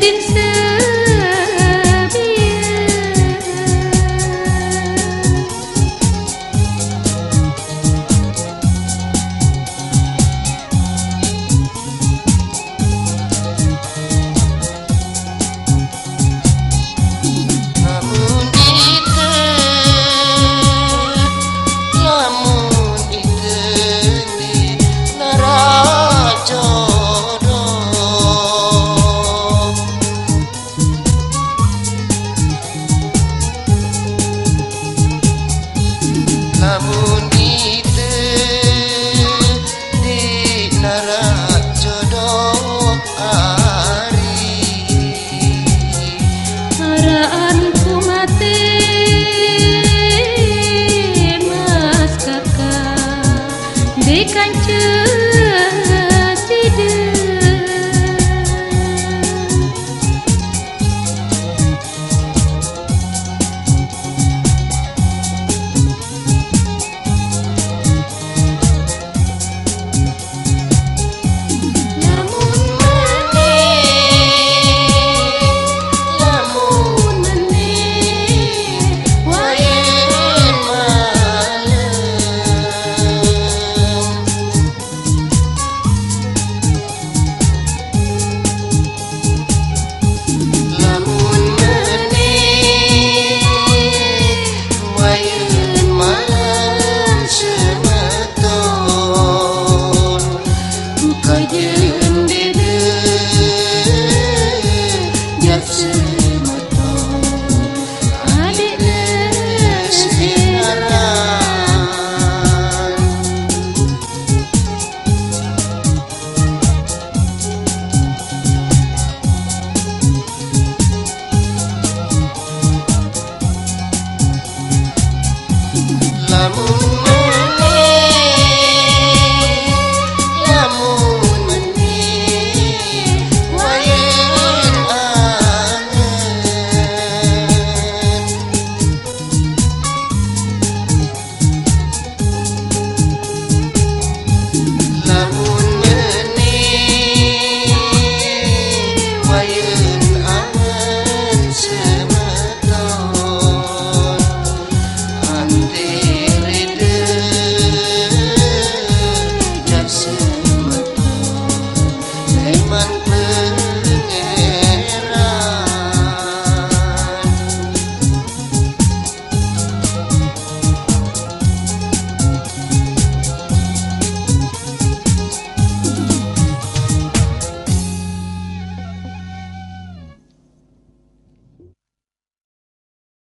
didn't say